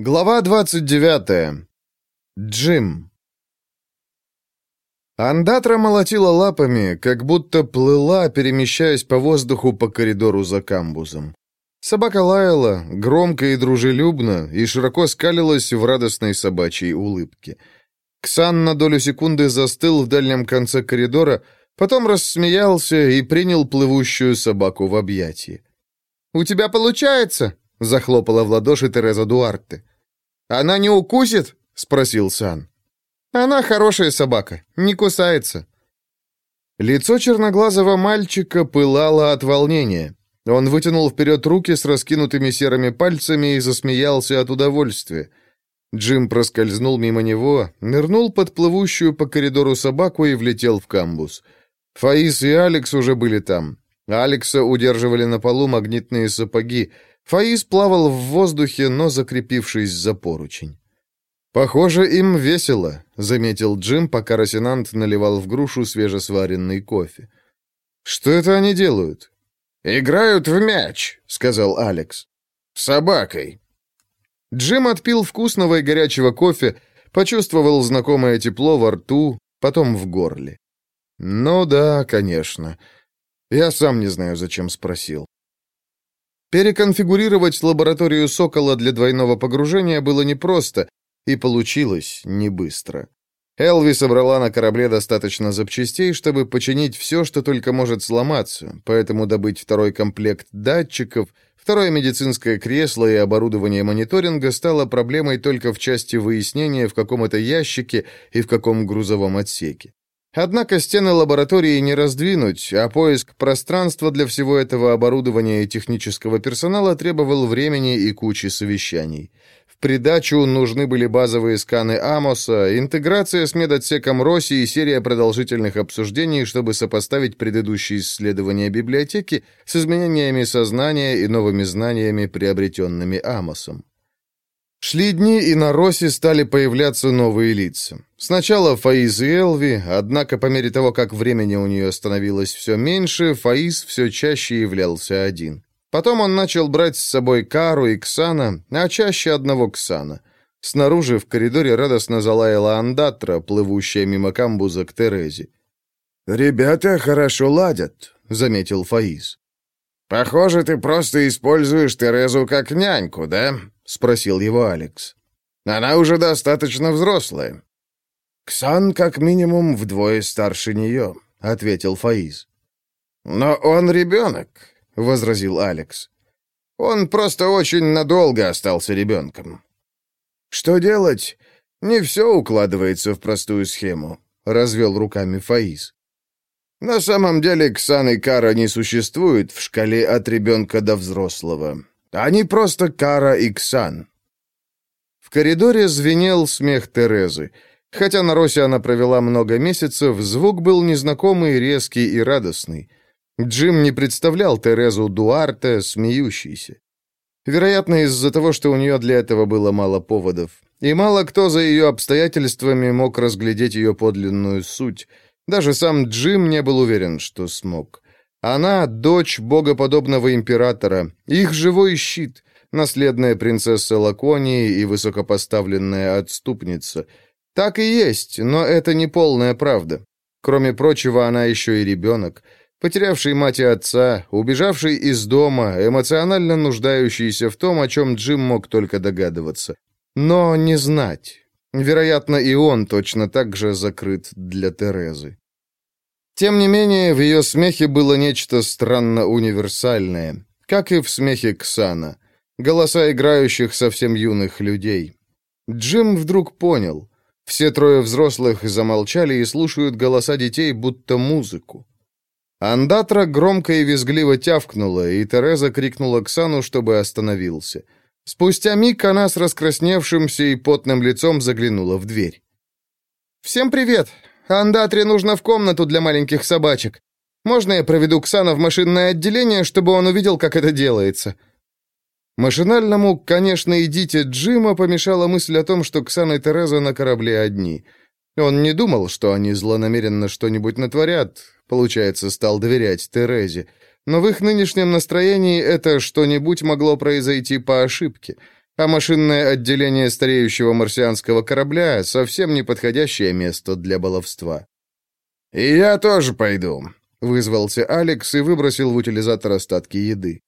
Глава 29. Джим. Андатра молотила лапами, как будто плыла, перемещаясь по воздуху по коридору за камбузом. Собака лаяла, громко и дружелюбно, и широко скалилась в радостной собачьей улыбке. Ксан на долю секунды застыл в дальнем конце коридора, потом рассмеялся и принял плывущую собаку в объятии. «У тебя получается!» — захлопала в ладоши Тереза Дуарте. «Она не укусит?» — спросил Сан. «Она хорошая собака, не кусается». Лицо черноглазого мальчика пылало от волнения. Он вытянул вперед руки с раскинутыми серыми пальцами и засмеялся от удовольствия. Джим проскользнул мимо него, нырнул под плывущую по коридору собаку и влетел в камбус. Фаис и Алекс уже были там. Алекса удерживали на полу магнитные сапоги. Фаис плавал в воздухе, но закрепившись за поручень. «Похоже, им весело», — заметил Джим, пока Росинант наливал в грушу свежесваренный кофе. «Что это они делают?» «Играют в мяч», — сказал Алекс. «С собакой». Джим отпил вкусного и горячего кофе, почувствовал знакомое тепло во рту, потом в горле. «Ну да, конечно. Я сам не знаю, зачем спросил. Переконфигурировать лабораторию «Сокола» для двойного погружения было непросто, и получилось не быстро. Элви собрала на корабле достаточно запчастей, чтобы починить все, что только может сломаться, поэтому добыть второй комплект датчиков, второе медицинское кресло и оборудование мониторинга стало проблемой только в части выяснения, в каком это ящике и в каком грузовом отсеке. Однако стены лаборатории не раздвинуть, а поиск пространства для всего этого оборудования и технического персонала требовал времени и кучи совещаний. В придачу нужны были базовые сканы Амоса, интеграция с медотсеком Росси и серия продолжительных обсуждений, чтобы сопоставить предыдущие исследования библиотеки с изменениями сознания и новыми знаниями, приобретенными Амосом. Шли дни, и на Росе стали появляться новые лица. Сначала Фаиз и Элви, однако по мере того, как времени у нее становилось все меньше, Фаиз все чаще являлся один. Потом он начал брать с собой Кару и Ксана, а чаще одного Ксана. Снаружи в коридоре радостно залаяла андатра, плывущая мимо камбуза к Терезе. «Ребята хорошо ладят», — заметил Фаиз. «Похоже, ты просто используешь Терезу как няньку, да?» — спросил его Алекс. «Она уже достаточно взрослая». «Ксан как минимум вдвое старше нее», — ответил Фаиз. «Но он ребенок», — возразил Алекс. «Он просто очень надолго остался ребенком». «Что делать? Не все укладывается в простую схему», — развел руками Фаиз. «На самом деле Ксан и Кара не существуют в шкале от ребенка до взрослого. Они просто Кара и Ксан». В коридоре звенел смех Терезы. Хотя на Росе она провела много месяцев, звук был незнакомый, резкий и радостный. Джим не представлял Терезу Дуарте смеющейся. Вероятно, из-за того, что у нее для этого было мало поводов. И мало кто за ее обстоятельствами мог разглядеть ее подлинную суть. Даже сам Джим не был уверен, что смог. Она — дочь богоподобного императора, их живой щит, наследная принцесса Лаконии и высокопоставленная отступница. Так и есть, но это не полная правда. Кроме прочего, она еще и ребенок, потерявший мать и отца, убежавший из дома, эмоционально нуждающийся в том, о чем Джим мог только догадываться. Но не знать. Вероятно, и он точно так же закрыт для Терезы. Тем не менее, в ее смехе было нечто странно универсальное, как и в смехе Ксана. Голоса играющих совсем юных людей. Джим вдруг понял. Все трое взрослых замолчали и слушают голоса детей, будто музыку. Андатра громко и визгливо тявкнула, и Тереза крикнула Ксану, чтобы остановился. Спустя миг она с раскрасневшимся и потным лицом заглянула в дверь. «Всем привет! Андатре нужно в комнату для маленьких собачек. Можно я проведу Ксана в машинное отделение, чтобы он увидел, как это делается?» Машинальному, конечно, идите Джима помешала мысль о том, что Ксан и Тереза на корабле одни. Он не думал, что они злонамеренно что-нибудь натворят, получается, стал доверять Терезе. Но в их нынешнем настроении это что-нибудь могло произойти по ошибке. А машинное отделение стареющего марсианского корабля — совсем не подходящее место для баловства. «И я тоже пойду», — вызвался Алекс и выбросил в утилизатор остатки еды.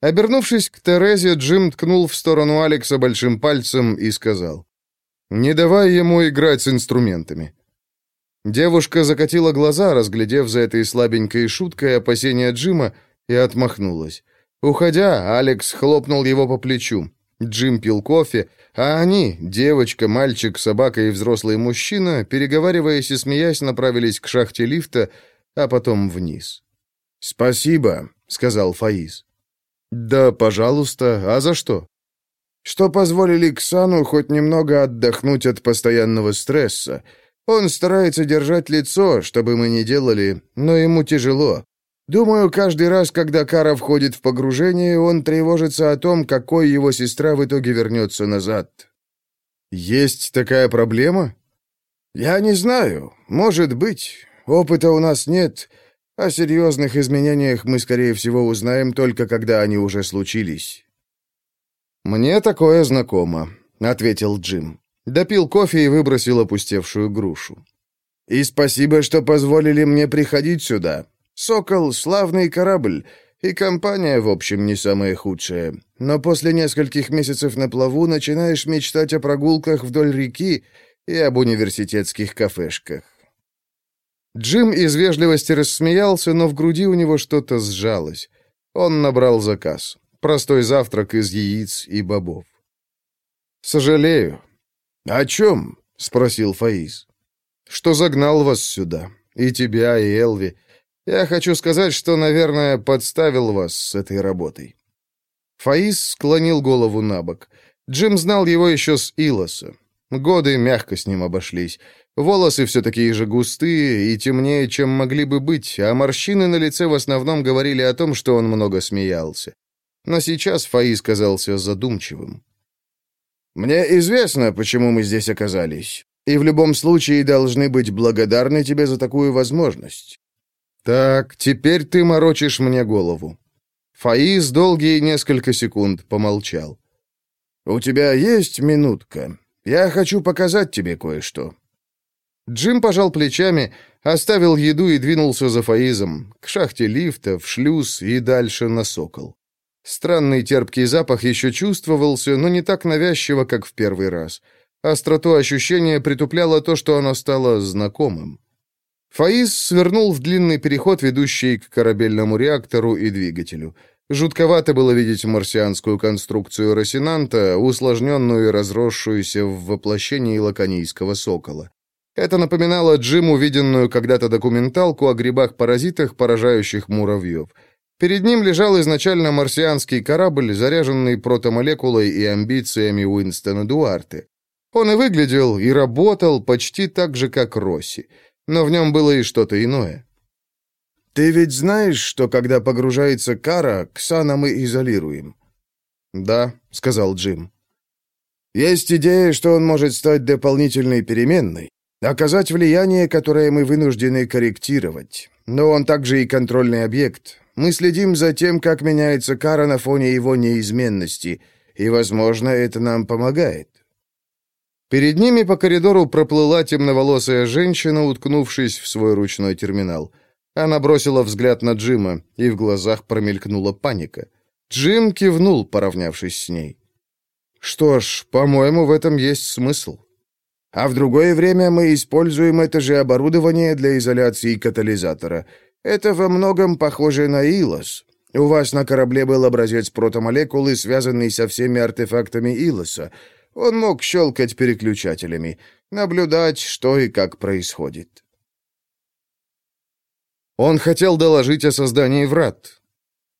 Обернувшись к Терезе, Джим ткнул в сторону Алекса большим пальцем и сказал, «Не давай ему играть с инструментами». Девушка закатила глаза, разглядев за этой слабенькой шуткой опасения Джима, и отмахнулась. Уходя, Алекс хлопнул его по плечу. Джим пил кофе, а они, девочка, мальчик, собака и взрослый мужчина, переговариваясь и смеясь, направились к шахте лифта, а потом вниз. «Спасибо», — сказал Фаиз. «Да, пожалуйста. А за что?» «Что позволили Ксану хоть немного отдохнуть от постоянного стресса. Он старается держать лицо, чтобы мы не делали, но ему тяжело. Думаю, каждый раз, когда Кара входит в погружение, он тревожится о том, какой его сестра в итоге вернется назад. Есть такая проблема? Я не знаю. Может быть. Опыта у нас нет. О серьезных изменениях мы, скорее всего, узнаем только, когда они уже случились. «Мне такое знакомо», — ответил Джим. Допил кофе и выбросил опустевшую грушу. «И спасибо, что позволили мне приходить сюда. «Сокол» — славный корабль, и компания, в общем, не самая худшая. Но после нескольких месяцев на плаву начинаешь мечтать о прогулках вдоль реки и об университетских кафешках. Джим из вежливости рассмеялся, но в груди у него что-то сжалось. Он набрал заказ. Простой завтрак из яиц и бобов. «Сожалею». «О чем?» — спросил Фаиз. «Что загнал вас сюда. И тебя, и Элви. Я хочу сказать, что, наверное, подставил вас с этой работой». Фаис склонил голову на бок. Джим знал его еще с Илоса. Годы мягко с ним обошлись. Волосы все такие же густые и темнее, чем могли бы быть, а морщины на лице в основном говорили о том, что он много смеялся. Но сейчас Фаис казался задумчивым. «Мне известно, почему мы здесь оказались, и в любом случае должны быть благодарны тебе за такую возможность. «Так, теперь ты морочишь мне голову». Фаиз долгие несколько секунд помолчал. «У тебя есть минутка? Я хочу показать тебе кое-что». Джим пожал плечами, оставил еду и двинулся за Фаизом, к шахте лифта, в шлюз и дальше на «Сокол». Странный терпкий запах еще чувствовался, но не так навязчиво, как в первый раз. Остроту ощущения притупляло то, что оно стало знакомым. Фаиз свернул в длинный переход, ведущий к корабельному реактору и двигателю. Жутковато было видеть марсианскую конструкцию Росинанта, усложненную и разросшуюся в воплощении лаконийского сокола. Это напоминало Джим увиденную когда-то документалку о грибах-паразитах, поражающих муравьев. Перед ним лежал изначально марсианский корабль, заряженный протомолекулой и амбициями Уинстона Дуарте. Он и выглядел, и работал почти так же, как Росси — но в нем было и что-то иное. «Ты ведь знаешь, что когда погружается кара, Ксана мы изолируем?» «Да», — сказал Джим. «Есть идея, что он может стать дополнительной переменной, оказать влияние, которое мы вынуждены корректировать. Но он также и контрольный объект. Мы следим за тем, как меняется кара на фоне его неизменности, и, возможно, это нам помогает. Перед ними по коридору проплыла темноволосая женщина, уткнувшись в свой ручной терминал. Она бросила взгляд на Джима, и в глазах промелькнула паника. Джим кивнул, поравнявшись с ней. «Что ж, по-моему, в этом есть смысл». «А в другое время мы используем это же оборудование для изоляции катализатора. Это во многом похоже на Илос. У вас на корабле был образец протомолекулы, связанный со всеми артефактами Илоса. Он мог щелкать переключателями, наблюдать, что и как происходит. Он хотел доложить о создании врат.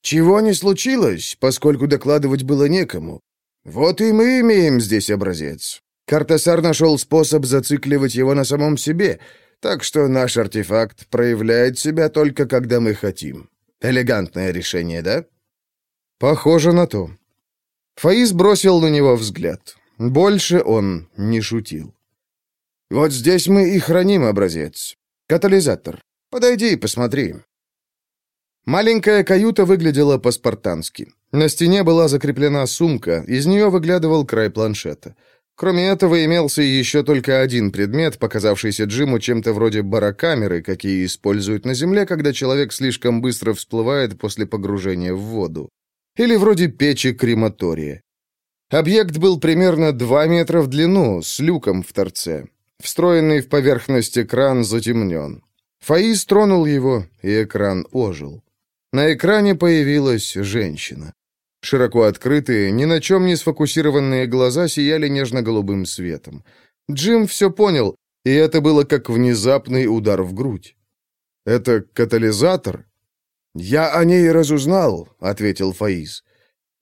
Чего не случилось, поскольку докладывать было некому. Вот и мы имеем здесь образец. Картасар нашел способ зацикливать его на самом себе, так что наш артефакт проявляет себя только когда мы хотим. Элегантное решение, да? Похоже на то. Фаис бросил на него взгляд. Больше он не шутил. «Вот здесь мы и храним образец. Катализатор. Подойди и посмотри». Маленькая каюта выглядела по-спартански. На стене была закреплена сумка, из нее выглядывал край планшета. Кроме этого, имелся еще только один предмет, показавшийся Джиму чем-то вроде барокамеры, какие используют на Земле, когда человек слишком быстро всплывает после погружения в воду. Или вроде печи крематория. Объект был примерно 2 метра в длину, с люком в торце. Встроенный в поверхность экран затемнен. Фаис тронул его, и экран ожил. На экране появилась женщина. Широко открытые, ни на чем не сфокусированные глаза сияли нежно-голубым светом. Джим все понял, и это было как внезапный удар в грудь. «Это катализатор?» «Я о ней разузнал», — ответил Фаис.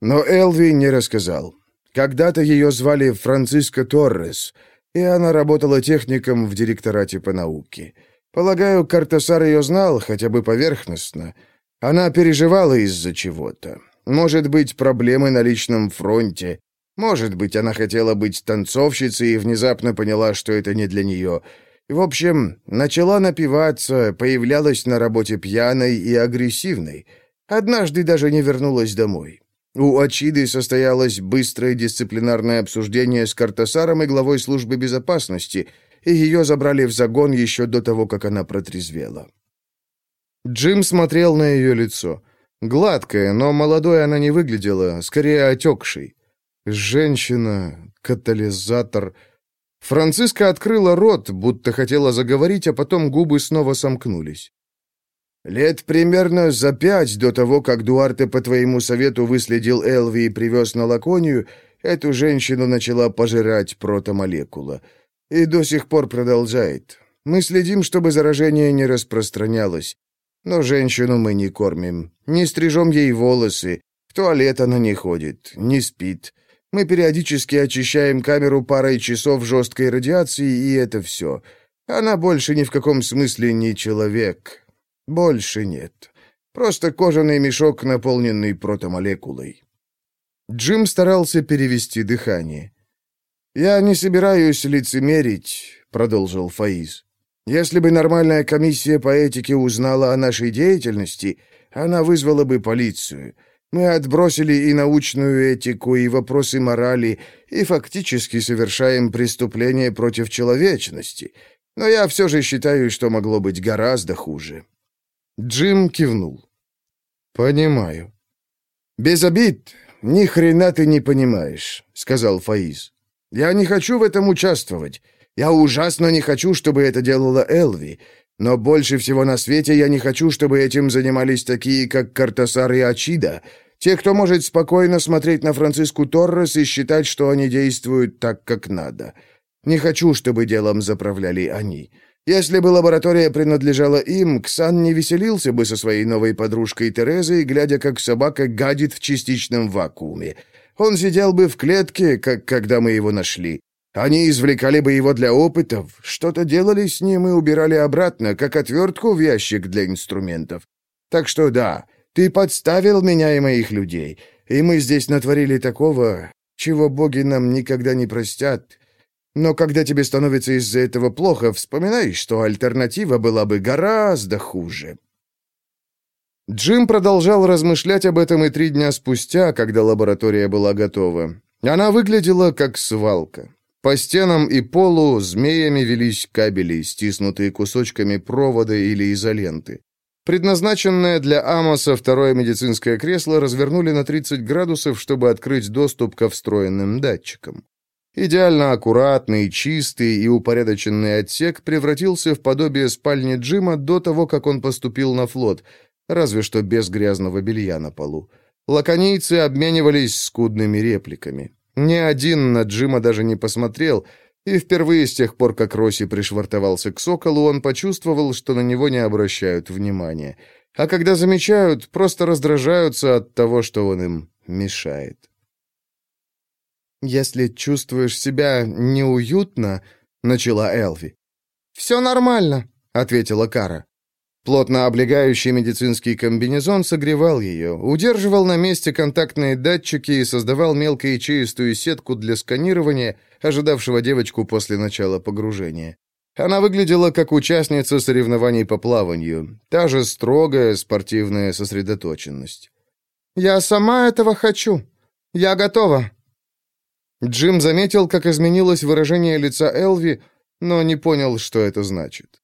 «Но Элви не рассказал. Когда-то ее звали Франциско Торрес, и она работала техником в директорате по науке. Полагаю, Картасар ее знал, хотя бы поверхностно. Она переживала из-за чего-то. Может быть, проблемы на личном фронте. Может быть, она хотела быть танцовщицей и внезапно поняла, что это не для нее. В общем, начала напиваться, появлялась на работе пьяной и агрессивной. Однажды даже не вернулась домой. У Ачиды состоялось быстрое дисциплинарное обсуждение с Картасаром и главой службы безопасности, и ее забрали в загон еще до того, как она протрезвела. Джим смотрел на ее лицо. Гладкая, но молодой она не выглядела, скорее отекшей. Женщина, катализатор... Франциска открыла рот, будто хотела заговорить, а потом губы снова сомкнулись. Лет примерно за пять до того, как Дуарте по твоему совету выследил Элви и привез на Лаконию, эту женщину начала пожирать протомолекула. И до сих пор продолжает. Мы следим, чтобы заражение не распространялось. Но женщину мы не кормим, не стрижем ей волосы, в туалет она не ходит, не спит. Мы периодически очищаем камеру парой часов жесткой радиации, и это все. Она больше ни в каком смысле не человек, больше нет. Просто кожаный мешок, наполненный протомолекулой. Джим старался перевести дыхание. «Я не собираюсь лицемерить», — продолжил Фаиз. «Если бы нормальная комиссия по этике узнала о нашей деятельности, она вызвала бы полицию. Мы отбросили и научную этику, и вопросы морали, и фактически совершаем преступление против человечности. Но я все же считаю, что могло быть гораздо хуже». Джим кивнул. «Понимаю». «Без обид, ни хрена ты не понимаешь», — сказал Фаиз. «Я не хочу в этом участвовать. Я ужасно не хочу, чтобы это делала Элви. Но больше всего на свете я не хочу, чтобы этим занимались такие, как Картасар и Ачида, те, кто может спокойно смотреть на Франциску Торрес и считать, что они действуют так, как надо. Не хочу, чтобы делом заправляли они. Если бы лаборатория принадлежала им, Ксан не веселился бы со своей новой подружкой Терезой, глядя, как собака гадит в частичном вакууме. Он сидел бы в клетке, как когда мы его нашли. Они извлекали бы его для опытов, что-то делали с ним и убирали обратно, как отвертку в ящик для инструментов. Так что да, ты подставил меня и моих людей, и мы здесь натворили такого, чего боги нам никогда не простят, но когда тебе становится из-за этого плохо, вспоминай, что альтернатива была бы гораздо хуже. Джим продолжал размышлять об этом и три дня спустя, когда лаборатория была готова. Она выглядела как свалка. По стенам и полу змеями велись кабели, стиснутые кусочками провода или изоленты. Предназначенное для Амоса второе медицинское кресло развернули на 30 градусов, чтобы открыть доступ ко встроенным датчикам. Идеально аккуратный, чистый и упорядоченный отсек превратился в подобие спальни Джима до того, как он поступил на флот, разве что без грязного белья на полу. Лаконийцы обменивались скудными репликами. Ни один на Джима даже не посмотрел, и впервые с тех пор, как Росси пришвартовался к Соколу, он почувствовал, что на него не обращают внимания. А когда замечают, просто раздражаются от того, что он им мешает. «Если чувствуешь себя неуютно», — начала Элви. «Все нормально», — ответила Кара. Плотно облегающий медицинский комбинезон согревал ее, удерживал на месте контактные датчики и создавал мелкоячеистую сетку для сканирования, ожидавшего девочку после начала погружения. Она выглядела как участница соревнований по плаванию, та же строгая спортивная сосредоточенность. «Я сама этого хочу. Я готова». Джим заметил, как изменилось выражение лица Элви, но не понял, что это значит.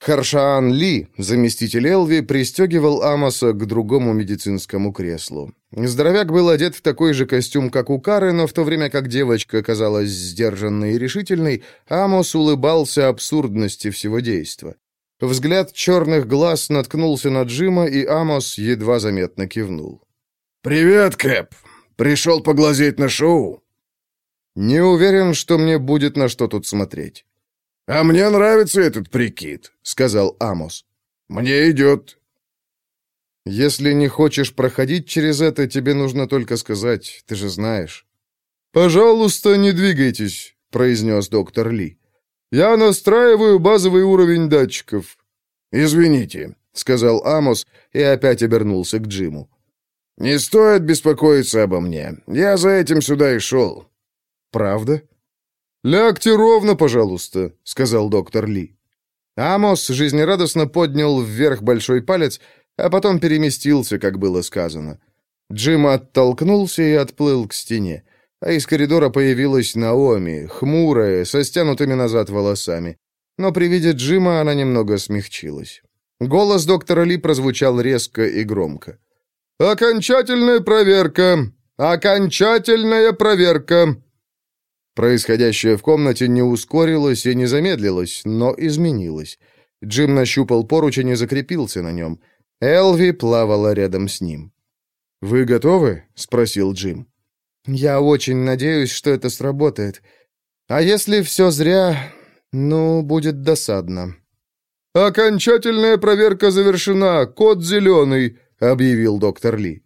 Харшаан Ли, заместитель Элви, пристегивал Амоса к другому медицинскому креслу. Здоровяк был одет в такой же костюм, как у Кары, но в то время как девочка казалась сдержанной и решительной, Амос улыбался абсурдности всего действа. Взгляд черных глаз наткнулся на Джима, и Амос едва заметно кивнул. «Привет, Кэп. Пришел поглазеть на шоу?» «Не уверен, что мне будет на что тут смотреть». «А мне нравится этот прикид», — сказал Амос. «Мне идет». «Если не хочешь проходить через это, тебе нужно только сказать, ты же знаешь». «Пожалуйста, не двигайтесь», — произнес доктор Ли. «Я настраиваю базовый уровень датчиков». «Извините», — сказал Амос и опять обернулся к Джиму. «Не стоит беспокоиться обо мне. Я за этим сюда и шел». «Правда?» «Лягте ровно, пожалуйста», — сказал доктор Ли. Амос жизнерадостно поднял вверх большой палец, а потом переместился, как было сказано. Джим оттолкнулся и отплыл к стене, а из коридора появилась Наоми, хмурая, со стянутыми назад волосами. Но при виде Джима она немного смягчилась. Голос доктора Ли прозвучал резко и громко. «Окончательная проверка! Окончательная проверка! Происходящее в комнате не ускорилось и не замедлилось, но изменилось. Джим нащупал поручень и закрепился на нем. Элви плавала рядом с ним. «Вы готовы?» — спросил Джим. «Я очень надеюсь, что это сработает. А если все зря, ну, будет досадно». «Окончательная проверка завершена. Код зеленый», — объявил доктор Ли.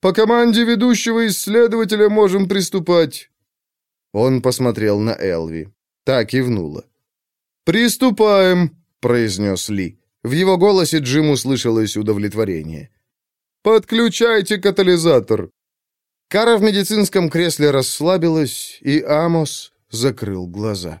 «По команде ведущего исследователя можем приступать». Он посмотрел на Элви. Та кивнула. «Приступаем», — произнес Ли. В его голосе Джим услышалось удовлетворение. «Подключайте катализатор». Кара в медицинском кресле расслабилась, и Амос закрыл глаза.